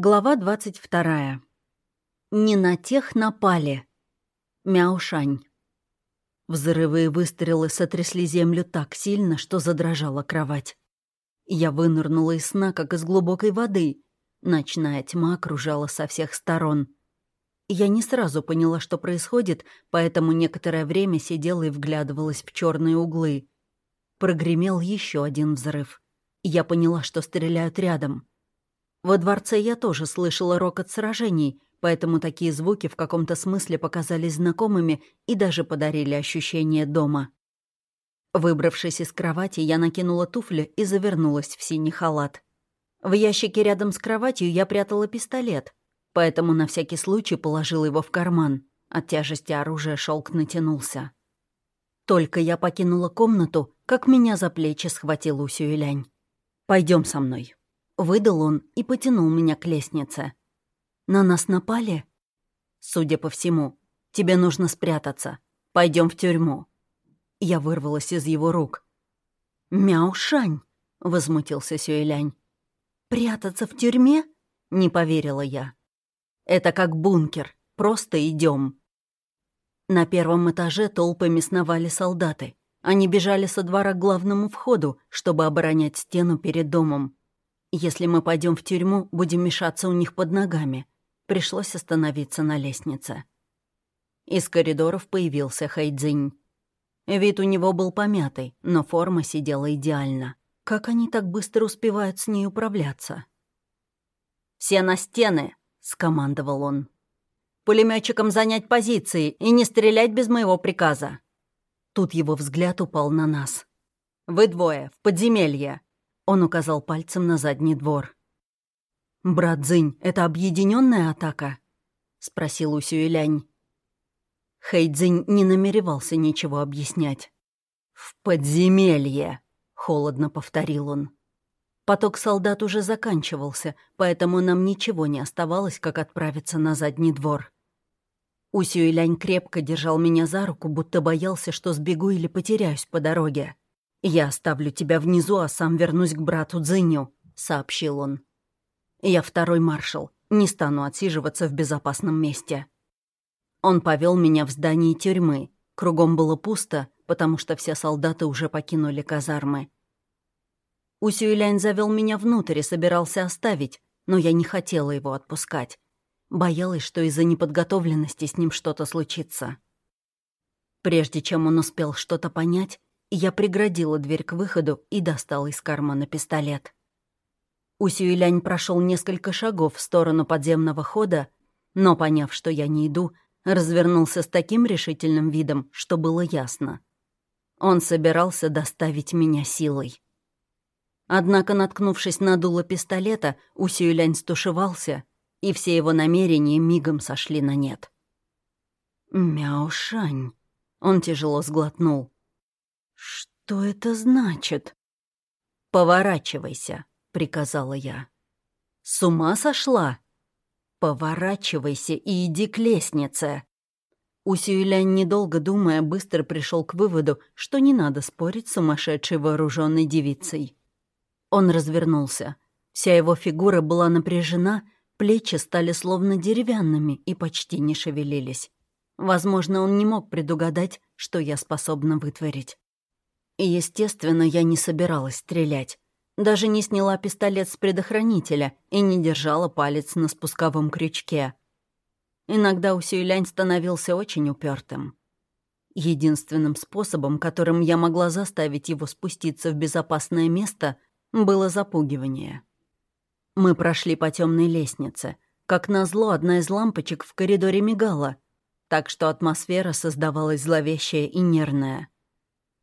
Глава 22. Не на тех напали. Мяушань. Взрывы и выстрелы сотрясли землю так сильно, что задрожала кровать. Я вынырнула из сна, как из глубокой воды. Ночная тьма окружала со всех сторон. Я не сразу поняла, что происходит, поэтому некоторое время сидела и вглядывалась в черные углы. Прогремел еще один взрыв. Я поняла, что стреляют рядом — во дворце я тоже слышала рокот сражений, поэтому такие звуки в каком-то смысле показались знакомыми и даже подарили ощущение дома. Выбравшись из кровати, я накинула туфли и завернулась в синий халат. В ящике рядом с кроватью я прятала пистолет, поэтому на всякий случай положила его в карман. От тяжести оружия шелк натянулся. Только я покинула комнату, как меня за плечи схватил Усюэлянь. Пойдем со мной. Выдал он и потянул меня к лестнице. «На нас напали?» «Судя по всему, тебе нужно спрятаться. Пойдем в тюрьму». Я вырвалась из его рук. «Мяушань!» — возмутился Сюэлянь. «Прятаться в тюрьме?» — не поверила я. «Это как бункер. Просто идем. На первом этаже толпами сновали солдаты. Они бежали со двора к главному входу, чтобы оборонять стену перед домом. Если мы пойдем в тюрьму, будем мешаться у них под ногами. Пришлось остановиться на лестнице. Из коридоров появился Хайдзинь. Вид у него был помятый, но форма сидела идеально. Как они так быстро успевают с ней управляться? «Все на стены!» — скомандовал он. «Пулеметчикам занять позиции и не стрелять без моего приказа!» Тут его взгляд упал на нас. «Вы двое, в подземелье. Он указал пальцем на задний двор. «Брат Зынь, это объединенная атака?» — спросил Усюэлянь. Хэйдзинь не намеревался ничего объяснять. «В подземелье!» — холодно повторил он. Поток солдат уже заканчивался, поэтому нам ничего не оставалось, как отправиться на задний двор. Усюэлянь крепко держал меня за руку, будто боялся, что сбегу или потеряюсь по дороге. «Я оставлю тебя внизу, а сам вернусь к брату Дзиню», — сообщил он. «Я второй маршал, не стану отсиживаться в безопасном месте». Он повел меня в здание тюрьмы. Кругом было пусто, потому что все солдаты уже покинули казармы. Усюэлянь завел меня внутрь и собирался оставить, но я не хотела его отпускать. Боялась, что из-за неподготовленности с ним что-то случится. Прежде чем он успел что-то понять, я преградила дверь к выходу и достала из кармана пистолет. Усюэлянь прошел несколько шагов в сторону подземного хода, но, поняв, что я не иду, развернулся с таким решительным видом, что было ясно. Он собирался доставить меня силой. Однако, наткнувшись на дуло пистолета, Усюэлянь стушевался, и все его намерения мигом сошли на нет. «Мяушань», — он тяжело сглотнул. «Что это значит?» «Поворачивайся», — приказала я. «С ума сошла?» «Поворачивайся и иди к лестнице». Усюэлянь, недолго думая, быстро пришел к выводу, что не надо спорить с сумасшедшей вооруженной девицей. Он развернулся. Вся его фигура была напряжена, плечи стали словно деревянными и почти не шевелились. Возможно, он не мог предугадать, что я способна вытворить. Естественно, я не собиралась стрелять. Даже не сняла пистолет с предохранителя и не держала палец на спусковом крючке. Иногда Усюйлянь становился очень упертым. Единственным способом, которым я могла заставить его спуститься в безопасное место, было запугивание. Мы прошли по темной лестнице. Как назло, одна из лампочек в коридоре мигала, так что атмосфера создавалась зловещая и нервная.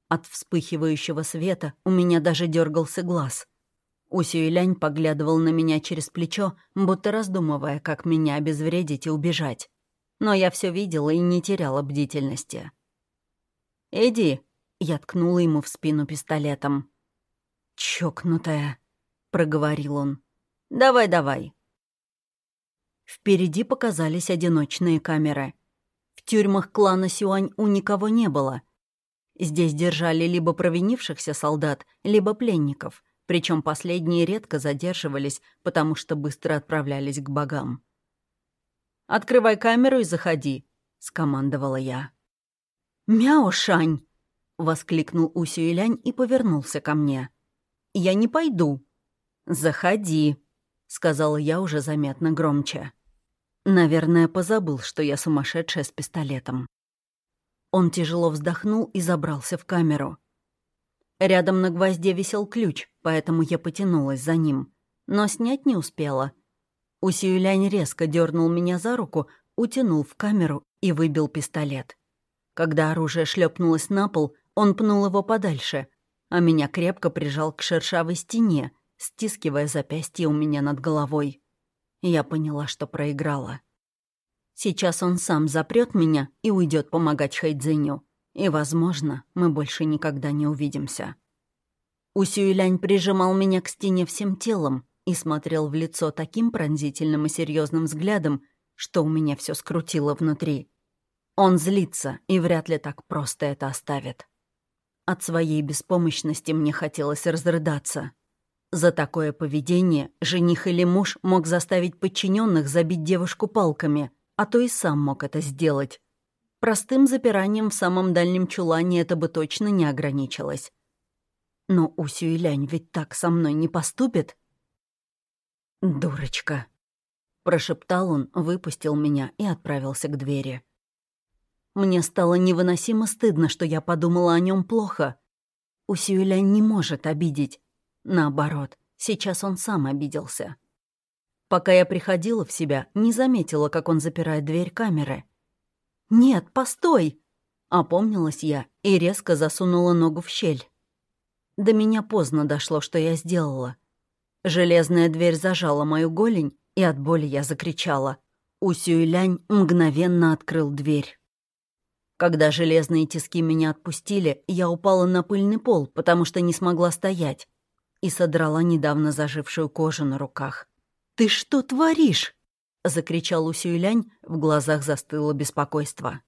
От вспыхивающего света у меня даже дергался глаз. Усюэлянь поглядывал на меня через плечо, будто раздумывая, как меня обезвредить и убежать. Но я все видела и не теряла бдительности. «Иди», — я ткнула ему в спину пистолетом. «Чокнутая», — проговорил он. «Давай, давай». Впереди показались одиночные камеры. В тюрьмах клана Сюань у никого не было — Здесь держали либо провинившихся солдат, либо пленников, Причем последние редко задерживались, потому что быстро отправлялись к богам. «Открывай камеру и заходи», — скомандовала я. «Мяо, Шань!» — воскликнул Усю Илянь и повернулся ко мне. «Я не пойду». «Заходи», — сказала я уже заметно громче. Наверное, позабыл, что я сумасшедшая с пистолетом. Он тяжело вздохнул и забрался в камеру. Рядом на гвозде висел ключ, поэтому я потянулась за ним. Но снять не успела. Усиюлянь резко дернул меня за руку, утянул в камеру и выбил пистолет. Когда оружие шлепнулось на пол, он пнул его подальше, а меня крепко прижал к шершавой стене, стискивая запястье у меня над головой. Я поняла, что проиграла. Сейчас он сам запрет меня и уйдет помогать Хайдзиню. И, возможно, мы больше никогда не увидимся. Усюйлянь прижимал меня к стене всем телом и смотрел в лицо таким пронзительным и серьезным взглядом, что у меня все скрутило внутри. Он злится и вряд ли так просто это оставит. От своей беспомощности мне хотелось разрыдаться. За такое поведение жених или муж мог заставить подчиненных забить девушку палками, а то и сам мог это сделать. Простым запиранием в самом дальнем чулане это бы точно не ограничилось. Но Усю и Лянь ведь так со мной не поступит. «Дурочка», — прошептал он, выпустил меня и отправился к двери. Мне стало невыносимо стыдно, что я подумала о нем плохо. Усюэлян не может обидеть. Наоборот, сейчас он сам обиделся. Пока я приходила в себя, не заметила, как он запирает дверь камеры. «Нет, постой!» Опомнилась я и резко засунула ногу в щель. До меня поздно дошло, что я сделала. Железная дверь зажала мою голень, и от боли я закричала. Усюэлянь мгновенно открыл дверь. Когда железные тиски меня отпустили, я упала на пыльный пол, потому что не смогла стоять, и содрала недавно зажившую кожу на руках. «Ты что творишь?» — закричал Усюйлянь, в глазах застыло беспокойство.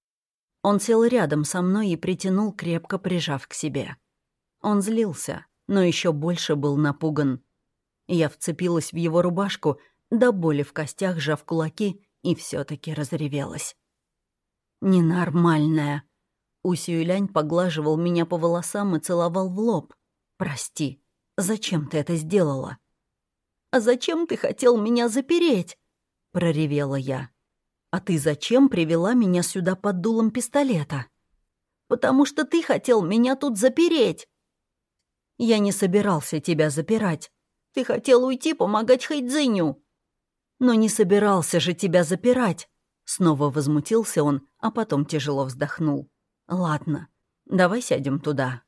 Он сел рядом со мной и притянул, крепко прижав к себе. Он злился, но еще больше был напуган. Я вцепилась в его рубашку, до боли в костях, сжав кулаки, и все таки разревелась. «Ненормальная». Усюйлянь поглаживал меня по волосам и целовал в лоб. «Прости, зачем ты это сделала?» «А зачем ты хотел меня запереть?» — проревела я. «А ты зачем привела меня сюда под дулом пистолета?» «Потому что ты хотел меня тут запереть!» «Я не собирался тебя запирать. Ты хотел уйти помогать Хайдзиню!» «Но не собирался же тебя запирать!» Снова возмутился он, а потом тяжело вздохнул. «Ладно, давай сядем туда».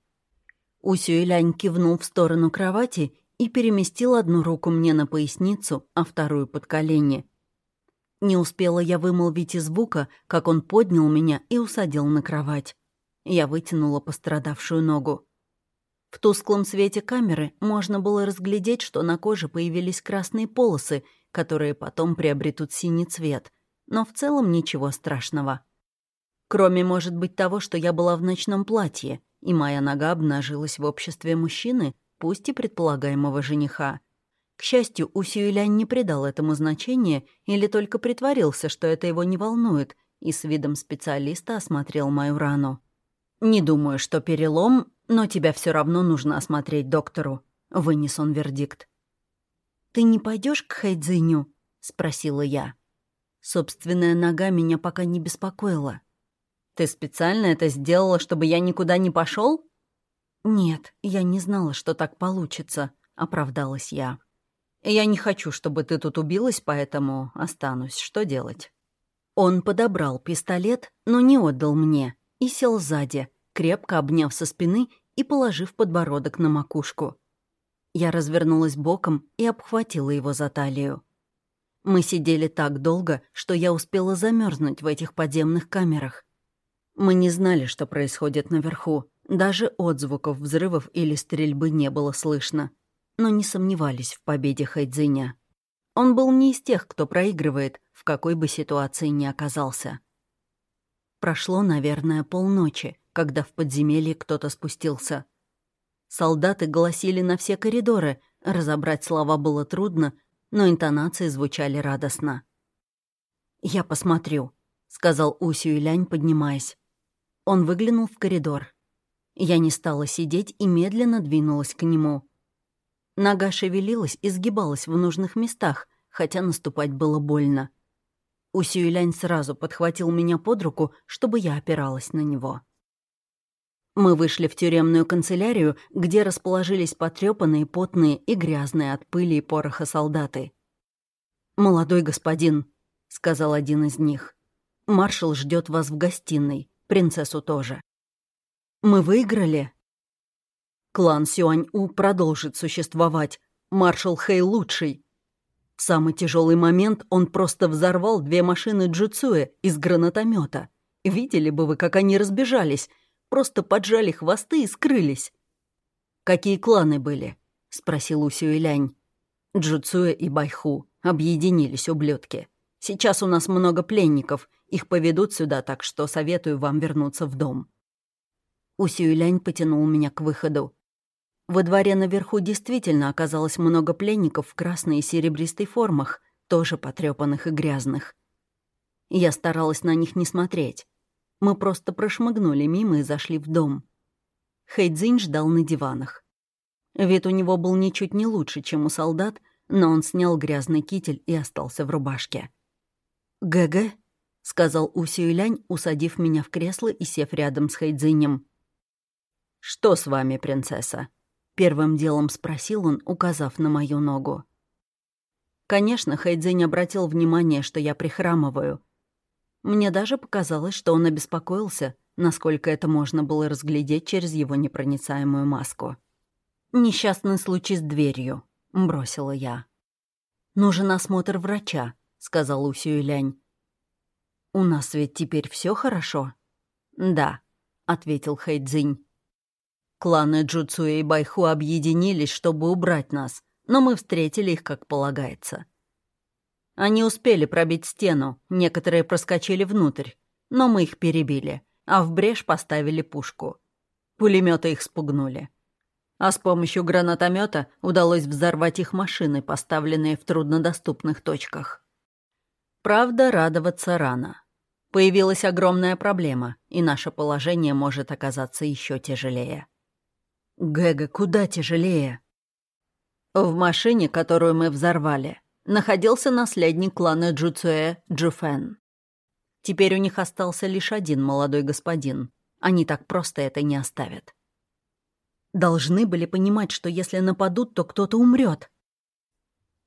Усюэлянь кивнул в сторону кровати и переместил одну руку мне на поясницу, а вторую под колени. Не успела я вымолвить и звука, как он поднял меня и усадил на кровать. Я вытянула пострадавшую ногу. В тусклом свете камеры можно было разглядеть, что на коже появились красные полосы, которые потом приобретут синий цвет — но в целом ничего страшного. Кроме, может быть, того, что я была в ночном платье, и моя нога обнажилась в обществе мужчины, пусть и предполагаемого жениха. К счастью, Усюэлянь не придал этому значения или только притворился, что это его не волнует, и с видом специалиста осмотрел мою рану. «Не думаю, что перелом, но тебя все равно нужно осмотреть доктору», — вынес он вердикт. «Ты не пойдешь к Хайдзиню?» — спросила я. Собственная нога меня пока не беспокоила. «Ты специально это сделала, чтобы я никуда не пошел? «Нет, я не знала, что так получится», — оправдалась я. «Я не хочу, чтобы ты тут убилась, поэтому останусь. Что делать?» Он подобрал пистолет, но не отдал мне, и сел сзади, крепко обняв со спины и положив подбородок на макушку. Я развернулась боком и обхватила его за талию. Мы сидели так долго, что я успела замерзнуть в этих подземных камерах. Мы не знали, что происходит наверху. Даже отзвуков взрывов или стрельбы не было слышно. Но не сомневались в победе Хайдзиня. Он был не из тех, кто проигрывает, в какой бы ситуации ни оказался. Прошло, наверное, полночи, когда в подземелье кто-то спустился. Солдаты голосили на все коридоры, разобрать слова было трудно, но интонации звучали радостно. «Я посмотрю», — сказал Усю Илянь, поднимаясь. Он выглянул в коридор. Я не стала сидеть и медленно двинулась к нему. Нога шевелилась и сгибалась в нужных местах, хотя наступать было больно. Усюэлянь сразу подхватил меня под руку, чтобы я опиралась на него. Мы вышли в тюремную канцелярию, где расположились потрепанные, потные и грязные от пыли и пороха солдаты. «Молодой господин», — сказал один из них, — «маршал ждет вас в гостиной, принцессу тоже». «Мы выиграли?» Клан Сюань-У продолжит существовать. Маршал Хэй лучший. В самый тяжелый момент он просто взорвал две машины Джуцуэ из гранатомета. Видели бы вы, как они разбежались. Просто поджали хвосты и скрылись. «Какие кланы были?» — спросил Усю Илянь. Джуцуэ и Байху. Объединились ублюдки. Сейчас у нас много пленников. Их поведут сюда, так что советую вам вернуться в дом. Усюэлянь потянул меня к выходу. Во дворе наверху действительно оказалось много пленников в красной и серебристой формах, тоже потрепанных и грязных. Я старалась на них не смотреть. Мы просто прошмыгнули мимо и зашли в дом. Хэйдзинь ждал на диванах. Вид у него был ничуть не лучше, чем у солдат, но он снял грязный китель и остался в рубашке. «ГГ», — сказал Усюэлянь, усадив меня в кресло и сев рядом с Хэйдзинем. «Что с вами, принцесса?» — первым делом спросил он, указав на мою ногу. Конечно, Хайдзинь обратил внимание, что я прихрамываю. Мне даже показалось, что он обеспокоился, насколько это можно было разглядеть через его непроницаемую маску. «Несчастный случай с дверью», — бросила я. «Нужен осмотр врача», — сказал Усю Илянь. «У нас ведь теперь все хорошо?» «Да», — ответил Хайдзинь. Кланы Джуцуэ и Байху объединились, чтобы убрать нас, но мы встретили их, как полагается. Они успели пробить стену, некоторые проскочили внутрь, но мы их перебили, а в брешь поставили пушку. Пулеметы их спугнули. А с помощью гранатомета удалось взорвать их машины, поставленные в труднодоступных точках. Правда, радоваться рано. Появилась огромная проблема, и наше положение может оказаться еще тяжелее. Гэга куда тяжелее. В машине, которую мы взорвали, находился наследник клана Джуцуэ Джуфен. Теперь у них остался лишь один молодой господин. Они так просто это не оставят. Должны были понимать, что если нападут, то кто-то умрет.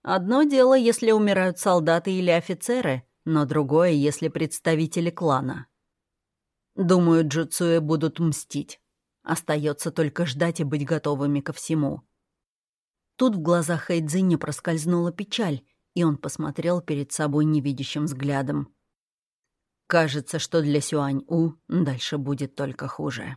Одно дело, если умирают солдаты или офицеры, но другое, если представители клана. Думаю, Джуцуэ будут мстить. Остается только ждать и быть готовыми ко всему. Тут в глазах Хэйдзиня проскользнула печаль, и он посмотрел перед собой невидящим взглядом. Кажется, что для Сюань-У дальше будет только хуже.